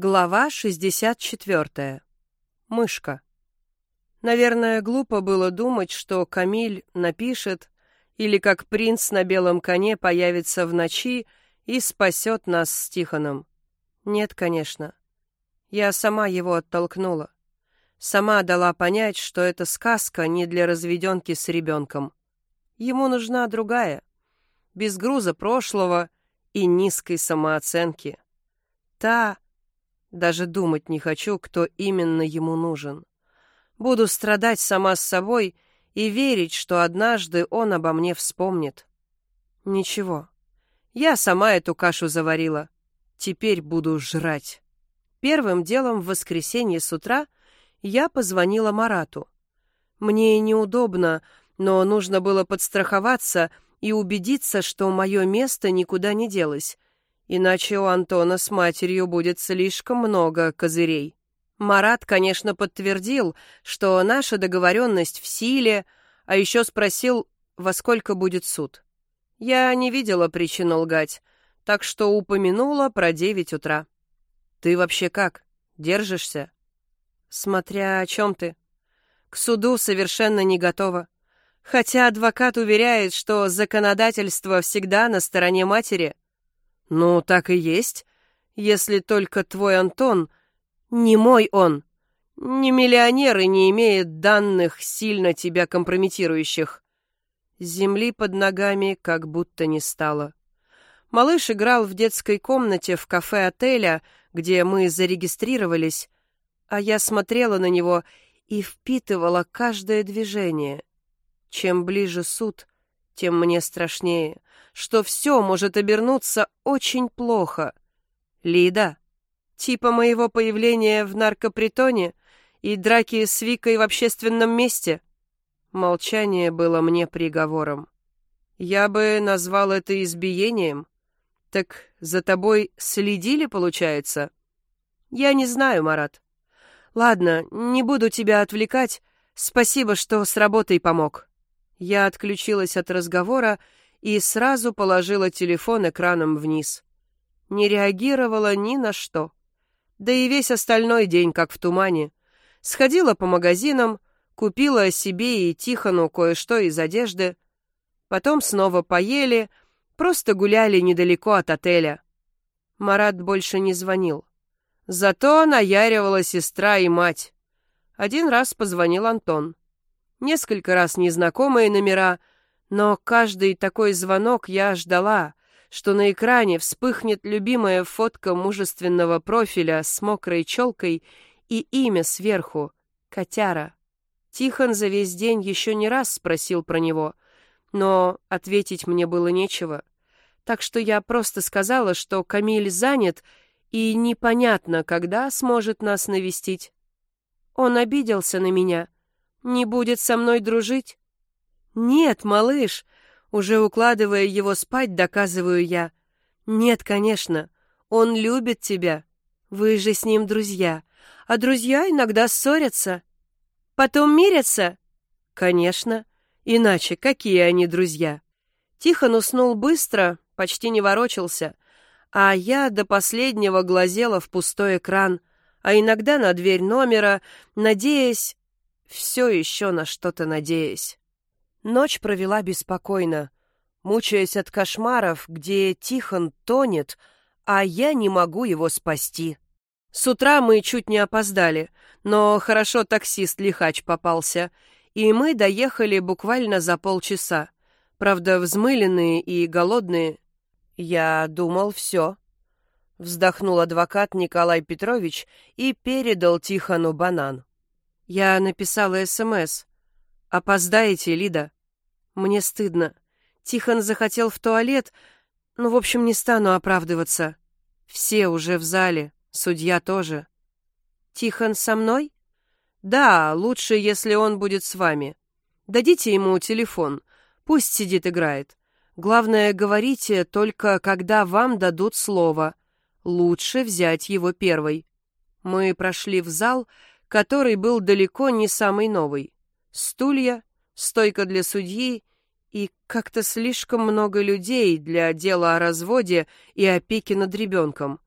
Глава 64. Мышка. Наверное, глупо было думать, что Камиль напишет или как принц на белом коне появится в ночи и спасет нас с Тихоном. Нет, конечно. Я сама его оттолкнула. Сама дала понять, что эта сказка не для разведенки с ребенком. Ему нужна другая, без груза прошлого и низкой самооценки. Та, даже думать не хочу, кто именно ему нужен. Буду страдать сама с собой и верить, что однажды он обо мне вспомнит. Ничего. Я сама эту кашу заварила. Теперь буду жрать. Первым делом в воскресенье с утра я позвонила Марату. Мне неудобно, но нужно было подстраховаться и убедиться, что мое место никуда не делось, Иначе у Антона с матерью будет слишком много козырей. Марат, конечно, подтвердил, что наша договоренность в силе, а еще спросил, во сколько будет суд. Я не видела причину лгать, так что упомянула про девять утра. «Ты вообще как? Держишься?» «Смотря о чем ты. К суду совершенно не готова. Хотя адвокат уверяет, что законодательство всегда на стороне матери». «Ну, так и есть. Если только твой Антон... Не мой он. Не миллионер и не имеет данных, сильно тебя компрометирующих». Земли под ногами как будто не стало. Малыш играл в детской комнате в кафе отеля, где мы зарегистрировались, а я смотрела на него и впитывала каждое движение. Чем ближе суд, тем мне страшнее что все может обернуться очень плохо. Лида, типа моего появления в наркопритоне и драки с Викой в общественном месте? Молчание было мне приговором. Я бы назвал это избиением. Так за тобой следили, получается? Я не знаю, Марат. Ладно, не буду тебя отвлекать. Спасибо, что с работой помог. Я отключилась от разговора и сразу положила телефон экраном вниз. Не реагировала ни на что. Да и весь остальной день как в тумане. Сходила по магазинам, купила себе и Тихону кое-что из одежды. Потом снова поели, просто гуляли недалеко от отеля. Марат больше не звонил. Зато наяривала сестра и мать. Один раз позвонил Антон. Несколько раз незнакомые номера — но каждый такой звонок я ждала, что на экране вспыхнет любимая фотка мужественного профиля с мокрой челкой и имя сверху — Котяра. Тихон за весь день еще не раз спросил про него, но ответить мне было нечего. Так что я просто сказала, что Камиль занят и непонятно, когда сможет нас навестить. Он обиделся на меня, не будет со мной дружить. «Нет, малыш!» Уже укладывая его спать, доказываю я. «Нет, конечно. Он любит тебя. Вы же с ним друзья. А друзья иногда ссорятся. Потом мирятся?» «Конечно. Иначе какие они друзья?» Тихон уснул быстро, почти не ворочался, а я до последнего глазела в пустой экран, а иногда на дверь номера, надеясь, все еще на что-то надеясь. Ночь провела беспокойно, мучаясь от кошмаров, где Тихон тонет, а я не могу его спасти. С утра мы чуть не опоздали, но хорошо таксист-лихач попался, и мы доехали буквально за полчаса. Правда, взмыленные и голодные. Я думал, все. Вздохнул адвокат Николай Петрович и передал Тихону банан. Я написала СМС. «Опоздаете, Лида?» «Мне стыдно. Тихон захотел в туалет. Ну, в общем, не стану оправдываться. Все уже в зале, судья тоже». «Тихон со мной?» «Да, лучше, если он будет с вами. Дадите ему телефон. Пусть сидит играет. Главное, говорите только, когда вам дадут слово. Лучше взять его первой». Мы прошли в зал, который был далеко не самый новый стулья, стойка для судьи и как-то слишком много людей для дела о разводе и опеке над ребенком.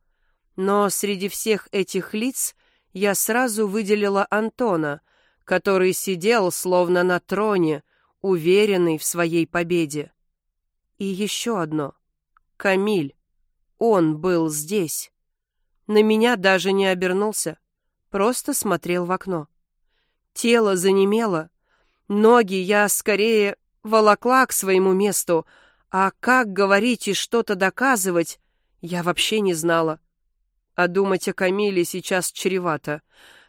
Но среди всех этих лиц я сразу выделила Антона, который сидел словно на троне, уверенный в своей победе. И еще одно. Камиль. Он был здесь. На меня даже не обернулся, просто смотрел в окно. Тело занемело, ноги я скорее волокла к своему месту, а как говорить и что-то доказывать, я вообще не знала. А думать о Камиле сейчас чревато,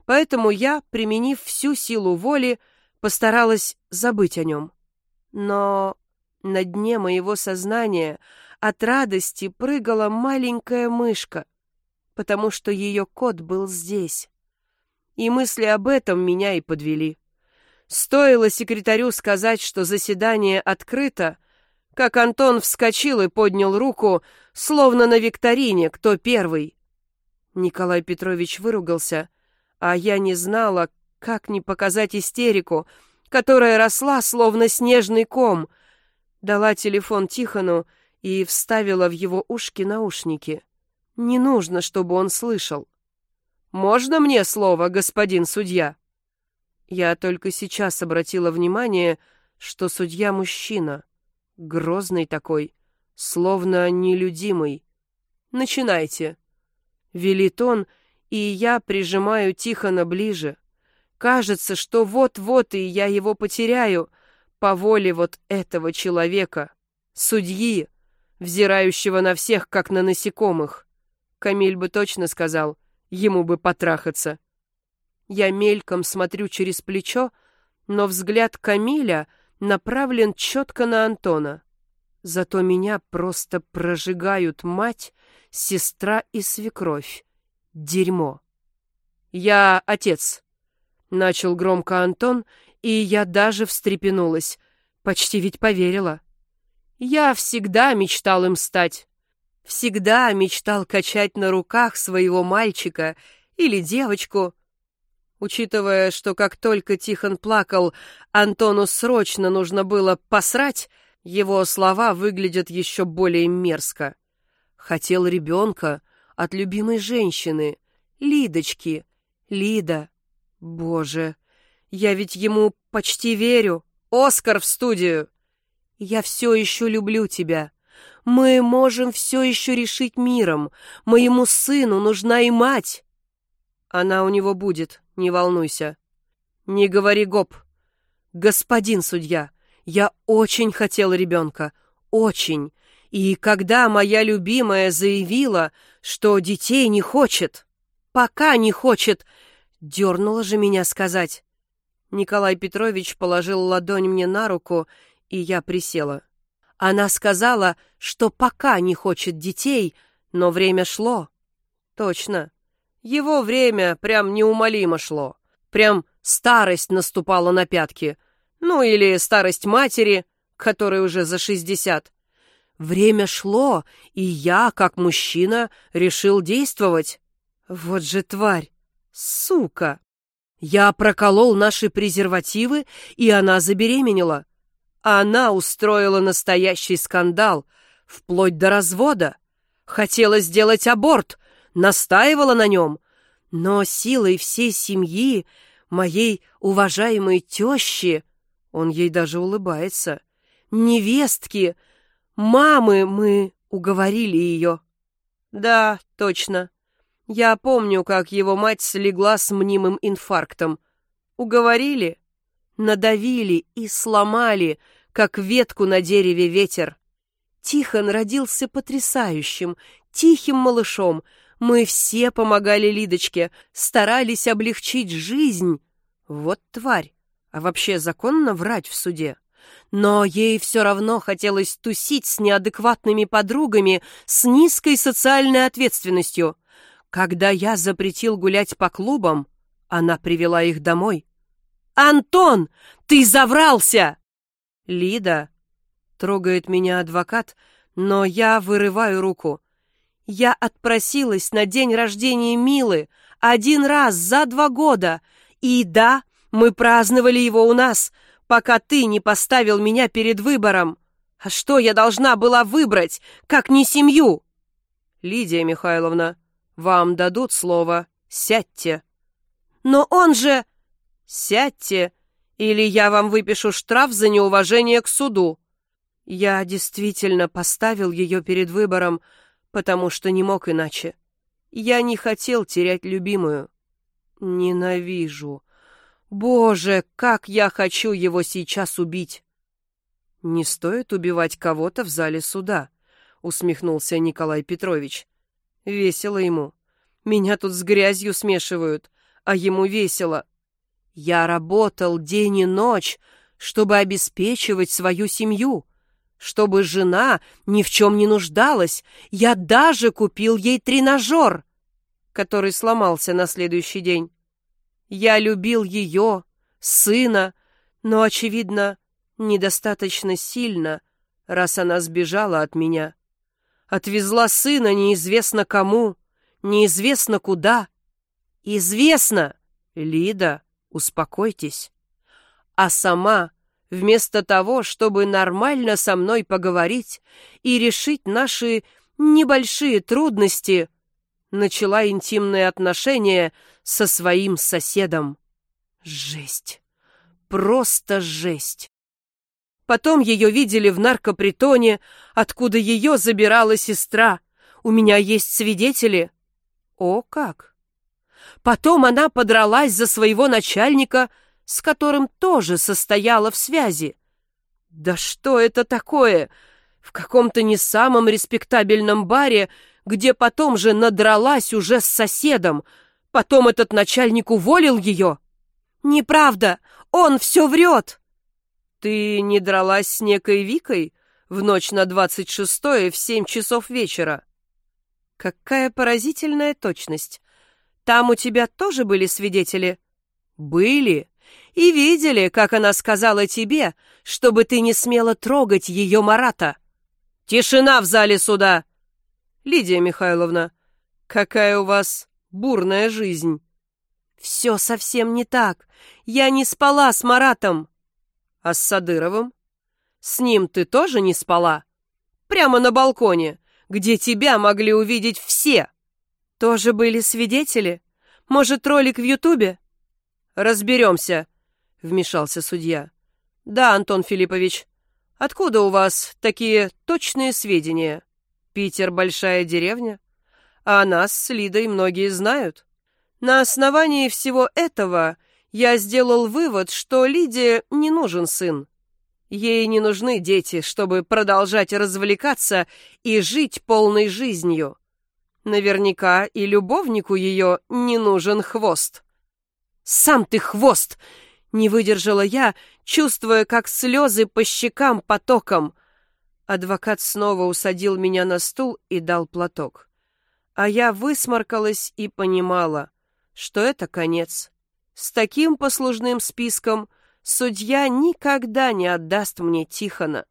поэтому я, применив всю силу воли, постаралась забыть о нем. Но на дне моего сознания от радости прыгала маленькая мышка, потому что ее кот был здесь. И мысли об этом меня и подвели. Стоило секретарю сказать, что заседание открыто, как Антон вскочил и поднял руку, словно на викторине, кто первый. Николай Петрович выругался, а я не знала, как не показать истерику, которая росла, словно снежный ком. Дала телефон Тихону и вставила в его ушки наушники. Не нужно, чтобы он слышал. «Можно мне слово, господин судья?» Я только сейчас обратила внимание, что судья мужчина. Грозный такой, словно нелюдимый. «Начинайте», — велит он, и я прижимаю Тихона ближе. Кажется, что вот-вот и я его потеряю по воле вот этого человека, судьи, взирающего на всех, как на насекомых. Камиль бы точно сказал, ему бы потрахаться. Я мельком смотрю через плечо, но взгляд Камиля направлен четко на Антона. Зато меня просто прожигают мать, сестра и свекровь. Дерьмо. «Я отец», — начал громко Антон, и я даже встрепенулась. Почти ведь поверила. Я всегда мечтал им стать. Всегда мечтал качать на руках своего мальчика или девочку, Учитывая, что как только Тихон плакал, Антону срочно нужно было посрать, его слова выглядят еще более мерзко. Хотел ребенка от любимой женщины, Лидочки. Лида. Боже, я ведь ему почти верю. Оскар в студию. Я все еще люблю тебя. Мы можем все еще решить миром. Моему сыну нужна и мать. Она у него будет, не волнуйся. Не говори гоп. Господин судья, я очень хотел ребенка. Очень. И когда моя любимая заявила, что детей не хочет, пока не хочет, дернула же меня сказать. Николай Петрович положил ладонь мне на руку, и я присела. Она сказала, что пока не хочет детей, но время шло. Точно. Его время прям неумолимо шло. Прям старость наступала на пятки. Ну или старость матери, которой уже за шестьдесят. Время шло, и я, как мужчина, решил действовать. Вот же тварь! Сука! Я проколол наши презервативы, и она забеременела. Она устроила настоящий скандал, вплоть до развода. Хотела сделать аборт, настаивала на нем, но силой всей семьи, моей уважаемой тещи, он ей даже улыбается, невестки, мамы мы уговорили ее. Да, точно. Я помню, как его мать слегла с мнимым инфарктом. Уговорили, надавили и сломали, как ветку на дереве ветер. Тихон родился потрясающим, тихим малышом, мы все помогали Лидочке, старались облегчить жизнь. Вот тварь. А вообще законно врать в суде? Но ей все равно хотелось тусить с неадекватными подругами с низкой социальной ответственностью. Когда я запретил гулять по клубам, она привела их домой. «Антон, ты заврался!» «Лида», — трогает меня адвокат, но я вырываю руку. Я отпросилась на день рождения Милы один раз за два года. И да, мы праздновали его у нас, пока ты не поставил меня перед выбором. А что я должна была выбрать, как не семью? Лидия Михайловна, Вам дадут слово. Сядьте. Но он же... Сядьте, или я вам выпишу штраф за неуважение к суду. Я действительно поставил ее перед выбором, потому что не мог иначе. Я не хотел терять любимую. Ненавижу. Боже, как я хочу его сейчас убить! Не стоит убивать кого-то в зале суда, усмехнулся Николай Петрович. Весело ему. Меня тут с грязью смешивают, а ему весело. Я работал день и ночь, чтобы обеспечивать свою семью, чтобы жена ни в чем не нуждалась. Я даже купил ей тренажер, который сломался на следующий день. Я любил ее, сына, но, очевидно, недостаточно сильно, раз она сбежала от меня. Отвезла сына неизвестно кому, неизвестно куда. Известно, Лида, успокойтесь. А сама, вместо того, чтобы нормально со мной поговорить и решить наши небольшие трудности, начала интимные отношения со своим соседом. Жесть. Просто жесть. Потом ее видели в наркопритоне, откуда ее забирала сестра. У меня есть свидетели. О, как! Потом она подралась за своего начальника, с которым тоже состояла в связи. Да что это такое? В каком-то не самом респектабельном баре где потом же надралась уже с соседом. Потом этот начальник уволил ее. Неправда, он все врет. Ты не дралась с некой Викой в ночь на двадцать шестое в семь часов вечера? Какая поразительная точность. Там у тебя тоже были свидетели? Были. И видели, как она сказала тебе, чтобы ты не смела трогать ее Марата. Тишина в зале суда! Лидия Михайловна, какая у вас бурная жизнь. Все совсем не так. Я не спала с Маратом. А с Садыровым? С ним ты тоже не спала? Прямо на балконе, где тебя могли увидеть все. Тоже были свидетели? Может, ролик в Ютубе? Разберемся, вмешался судья. Да, Антон Филиппович. Откуда у вас такие точные сведения? Питер — большая деревня, а нас с Лидой многие знают. На основании всего этого я сделал вывод, что Лиде не нужен сын. Ей не нужны дети, чтобы продолжать развлекаться и жить полной жизнью. Наверняка и любовнику ее не нужен хвост. «Сам ты хвост!» — не выдержала я, чувствуя, как слезы по щекам потоком. Адвокат снова усадил меня на стул и дал платок. А я высморкалась и понимала, что это конец. С таким послужным списком судья никогда не отдаст мне Тихона.